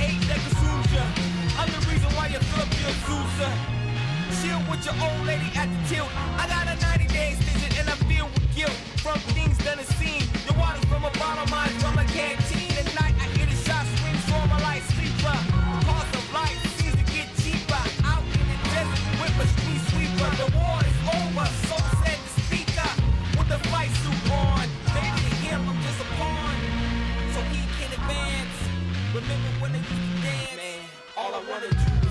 hate that consumes you. I'm the reason why you fill up your Sousa. Chill with your old lady at the tilt. I got a 90 day extension and I feel with guilt from remember when they used to dance. Man, all I wanna do